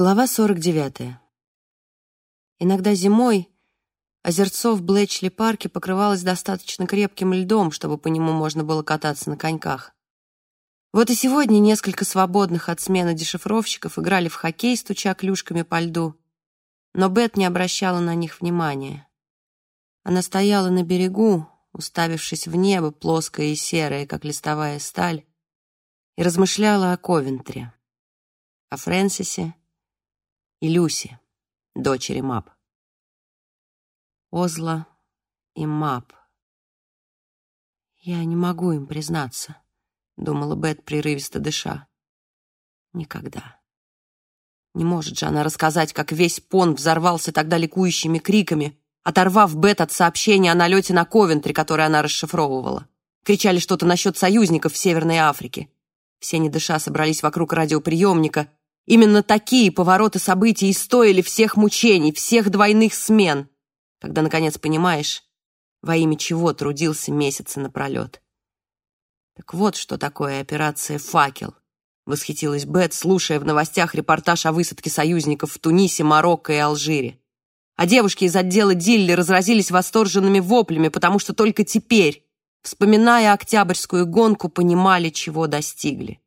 Глава 49. Иногда зимой озерцо в Блэчли-парке покрывалось достаточно крепким льдом, чтобы по нему можно было кататься на коньках. Вот и сегодня несколько свободных от смены дешифровщиков играли в хоккей, стуча клюшками по льду, но Бет не обращала на них внимания. Она стояла на берегу, уставившись в небо, плоское и серое, как листовая сталь, и размышляла о Ковентре, о Фрэнсисе, и Люси, дочери Мап. Озла и Мап. «Я не могу им признаться», — думала Бет, прерывисто дыша. «Никогда». Не может же она рассказать, как весь понт взорвался тогда ликующими криками, оторвав Бет от сообщения о налете на Ковентри, которое она расшифровывала. Кричали что-то насчет союзников в Северной Африке. Все, не дыша, собрались вокруг радиоприемника, Именно такие повороты событий и стоили всех мучений, всех двойных смен, когда, наконец, понимаешь, во имя чего трудился месяцы напролет. Так вот, что такое операция «Факел», — восхитилась Бет, слушая в новостях репортаж о высадке союзников в Тунисе, Марокко и Алжире. А девушки из отдела Дилли разразились восторженными воплями, потому что только теперь, вспоминая Октябрьскую гонку, понимали, чего достигли.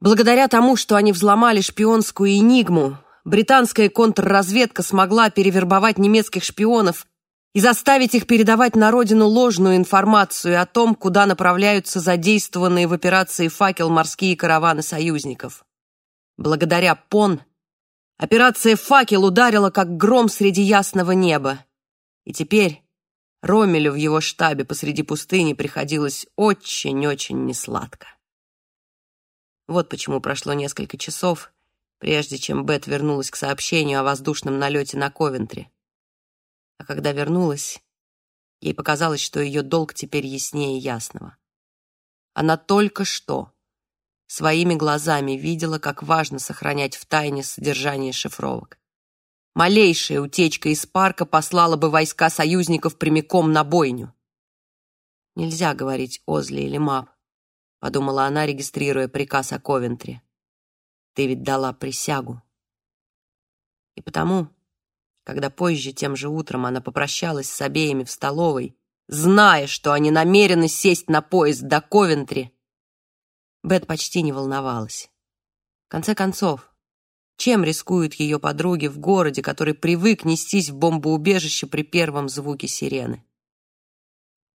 Благодаря тому, что они взломали шпионскую «Энигму», британская контрразведка смогла перевербовать немецких шпионов и заставить их передавать на родину ложную информацию о том, куда направляются задействованные в операции «Факел» морские караваны союзников. Благодаря ПОН операция «Факел» ударила как гром среди ясного неба. И теперь Ромелю в его штабе посреди пустыни приходилось очень-очень несладко. Вот почему прошло несколько часов, прежде чем Бет вернулась к сообщению о воздушном налете на Ковентри. А когда вернулась, ей показалось, что ее долг теперь яснее ясного. Она только что своими глазами видела, как важно сохранять в тайне содержание шифровок. Малейшая утечка из парка послала бы войска союзников прямиком на бойню. Нельзя говорить Озли или Мап подумала она, регистрируя приказ о Ковентре. Ты ведь дала присягу. И потому, когда позже тем же утром она попрощалась с обеими в столовой, зная, что они намерены сесть на поезд до Ковентри, Бет почти не волновалась. В конце концов, чем рискуют ее подруги в городе, который привык нестись в бомбоубежище при первом звуке сирены?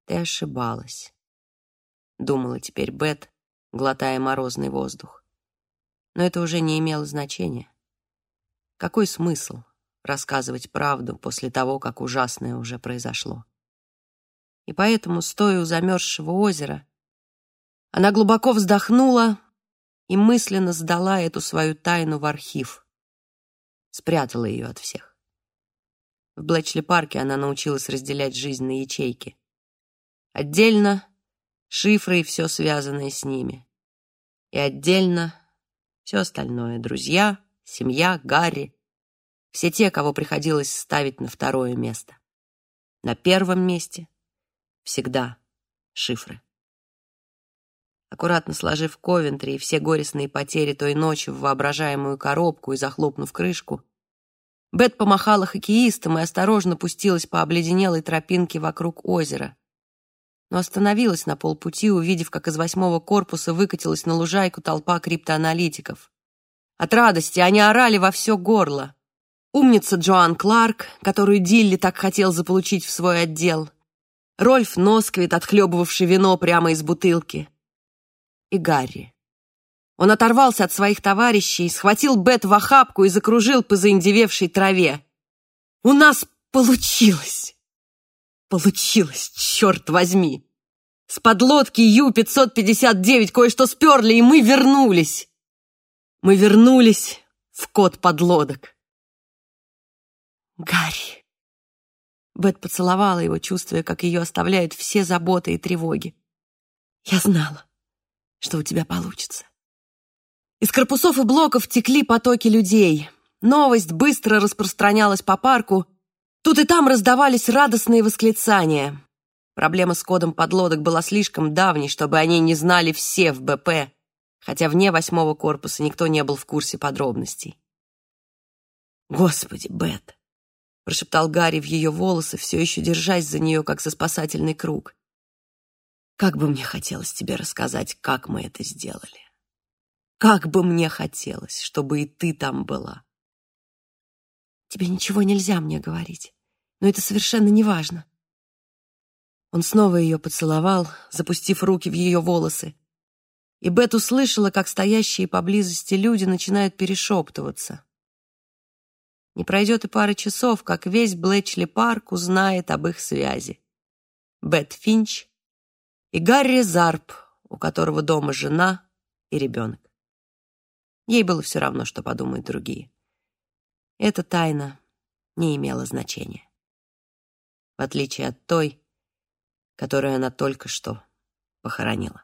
Ты ошибалась. — думала теперь Бет, глотая морозный воздух. Но это уже не имело значения. Какой смысл рассказывать правду после того, как ужасное уже произошло? И поэтому, стоя у замерзшего озера, она глубоко вздохнула и мысленно сдала эту свою тайну в архив. Спрятала ее от всех. В Блэчли-парке она научилась разделять жизнь на ячейки. Отдельно шифры и все связанное с ними. И отдельно все остальное — друзья, семья, Гарри. Все те, кого приходилось ставить на второе место. На первом месте всегда шифры. Аккуратно сложив Ковентри и все горестные потери той ночи в воображаемую коробку и захлопнув крышку, Бет помахала хоккеистам и осторожно пустилась по обледенелой тропинке вокруг озера, но остановилась на полпути, увидев, как из восьмого корпуса выкатилась на лужайку толпа криптоаналитиков. От радости они орали во все горло. Умница Джоан Кларк, которую Дилли так хотел заполучить в свой отдел. Рольф Носквит, отхлебывавший вино прямо из бутылки. И Гарри. Он оторвался от своих товарищей, схватил Бет в охапку и закружил по заиндевевшей траве. «У нас получилось!» Получилось, черт возьми! С подлодки Ю-559 кое-что сперли, и мы вернулись. Мы вернулись в код подлодок. Гарри. Бет поцеловала его, чувствуя, как ее оставляют все заботы и тревоги. Я знала, что у тебя получится. Из корпусов и блоков текли потоки людей. Новость быстро распространялась по парку, Тут и там раздавались радостные восклицания. Проблема с кодом подлодок была слишком давней, чтобы они не знали все в БП, хотя вне восьмого корпуса никто не был в курсе подробностей. «Господи, Бет!» — прошептал Гарри в ее волосы, все еще держась за нее, как за спасательный круг. «Как бы мне хотелось тебе рассказать, как мы это сделали. Как бы мне хотелось, чтобы и ты там была». «Тебе ничего нельзя мне говорить, но это совершенно не важно». Он снова ее поцеловал, запустив руки в ее волосы. И Бет услышала, как стоящие поблизости люди начинают перешептываться. Не пройдет и пары часов, как весь Блэчли Парк узнает об их связи. Бет Финч и Гарри Зарп, у которого дома жена и ребенок. Ей было все равно, что подумают другие. Эта тайна не имела значения. В отличие от той, которую она только что похоронила.